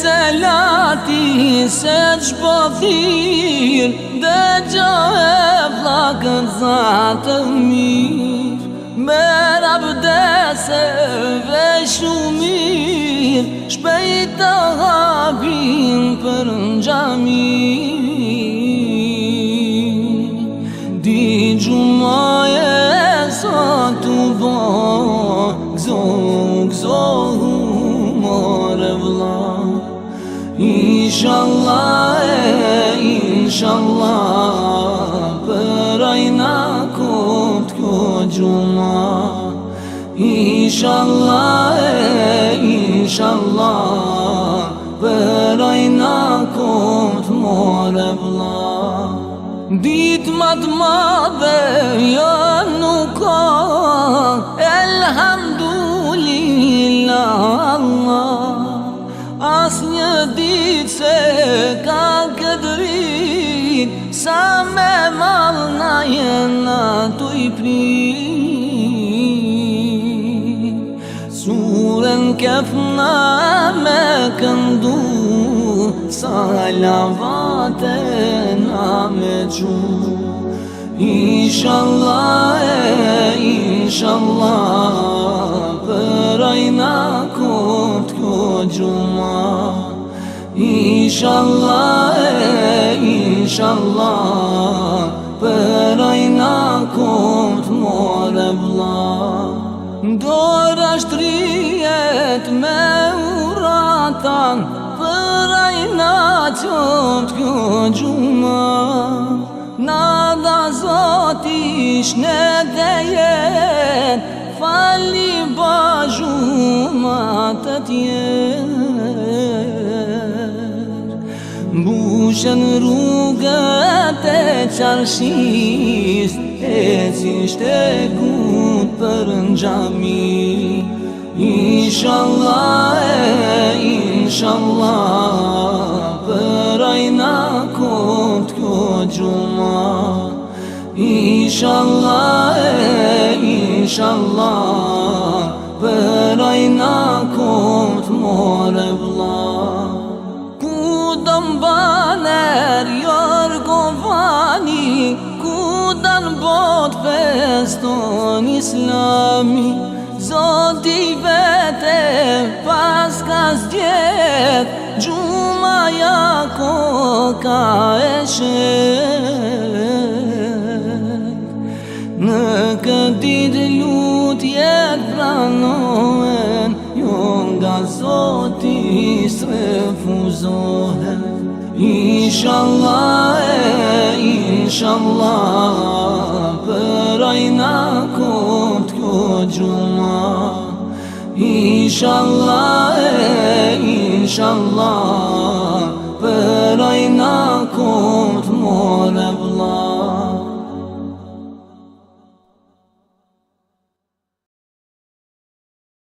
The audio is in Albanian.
se lati se shpothir Dhe gjo e flakën za mirë mir Me rabdese ve shumir Shpejta hapin për në gjami Di gjumaj e sa të bo Gzo, gzo, Inshallah e, inshallah, për aina këtë këtë gjumëa Inshallah e, inshallah, për aina këtë morë e blë Ditë madma dhe januka, elhamduli Sa me mal na jena tu i pri Surën ke na me këndu Sa lavate na me qu Inshallah, eh, Inshallah Inshallah, eh, inshallah, për ajna kumë more vla Do rashtrijet me uratan, për ajna qëtë kjo gjumë Nada zotish në dhe jenë, fali ba gjumë atë u rrugët e qarshis E cishte gut për në gjami Inshallah e inshallah Për ajna kot kjo gjuma Inshallah e inshallah Për ajna kot kjo gjuma në botë feston islami Zoti vete pas ka zgjet Gjuma ja ko ka e shet Në këti të jet pranohen Jo nga zoti refuzohen Inshallah e Inshallah, për aina këtë këtë shumë Inshallah, eh, inshallah